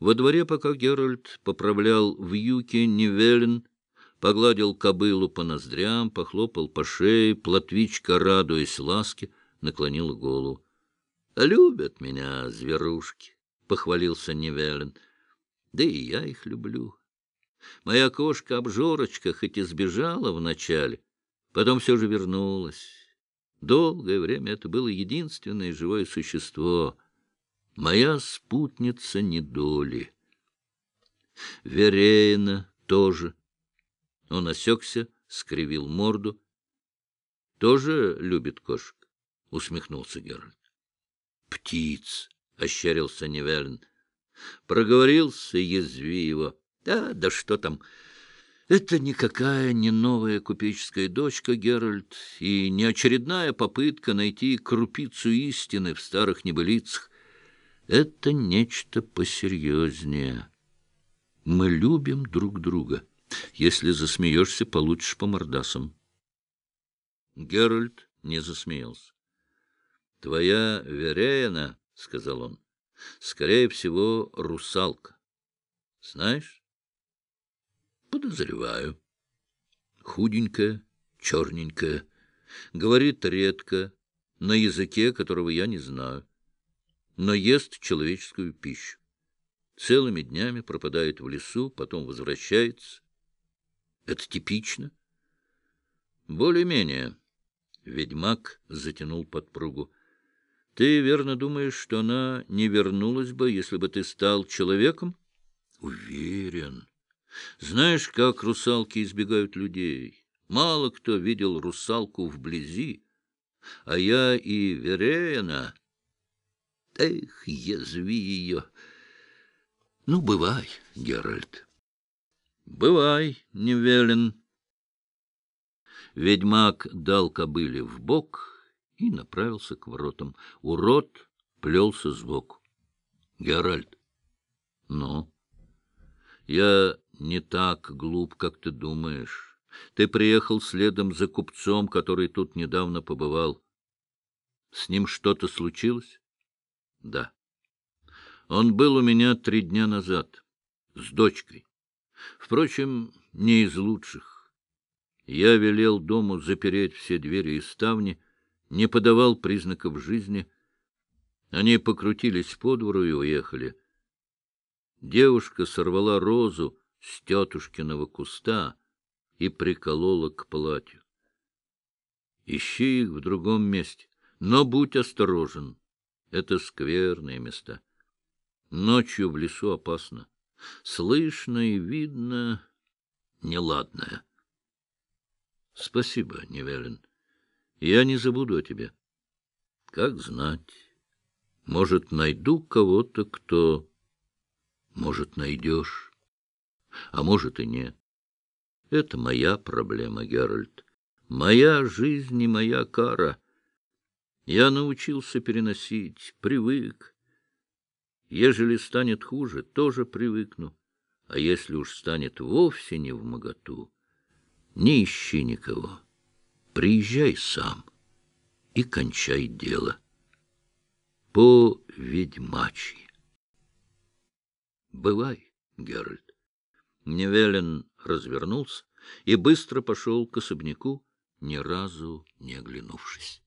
Во дворе, пока Геральт поправлял в юке Невелин, погладил кобылу по ноздрям, похлопал по шее, плотвичка, радуясь ласке, наклонила голову. — Любят меня зверушки, — похвалился Невелин. — Да и я их люблю. Моя кошка-обжорочка хоть и сбежала вначале, потом все же вернулась. Долгое время это было единственное живое существо — моя спутница недоли. Вереина тоже. Он осекся, скривил морду. — Тоже любит кошек? — усмехнулся Геральт. — Птиц! — ощерился Неверн. Проговорился язвиво. Да, да что там... Это никакая не новая купеческая дочка, Геральт, и не очередная попытка найти крупицу истины в старых небылицах. Это нечто посерьезнее. Мы любим друг друга. Если засмеешься, получишь по мордасам. Геральт не засмеялся. — Твоя Вереяна, — сказал он, — скорее всего, русалка. Знаешь? — Подозреваю. Худенькая, черненькая, говорит редко, на языке, которого я не знаю но ест человеческую пищу. Целыми днями пропадает в лесу, потом возвращается. Это типично? Более-менее. Ведьмак затянул подпругу. Ты верно думаешь, что она не вернулась бы, если бы ты стал человеком? Уверен. Знаешь, как русалки избегают людей? Мало кто видел русалку вблизи. А я и Вереяна Эх, язви ее! Ну, бывай, Геральт. Бывай, Невелин. Ведьмак дал кобыле в бок и направился к воротам. Урод плелся сбоку. Геральт. Ну? Я не так глуп, как ты думаешь. Ты приехал следом за купцом, который тут недавно побывал. С ним что-то случилось? Да. Он был у меня три дня назад, с дочкой. Впрочем, не из лучших. Я велел дому запереть все двери и ставни, не подавал признаков жизни. Они покрутились по двору и уехали. Девушка сорвала розу с тетушкиного куста и приколола к платью. Ищи их в другом месте, но будь осторожен. Это скверные места. Ночью в лесу опасно. Слышно и видно неладное. Спасибо, Невелин. Я не забуду о тебе. Как знать. Может, найду кого-то, кто... Может, найдешь. А может, и нет. Это моя проблема, Геральт. Моя жизнь и моя кара — я научился переносить, привык. Ежели станет хуже, тоже привыкну. А если уж станет вовсе не в моготу, не ищи никого. Приезжай сам и кончай дело. По ведьмачьи. Бывай, Геральт. Невелен развернулся и быстро пошел к особняку, ни разу не оглянувшись.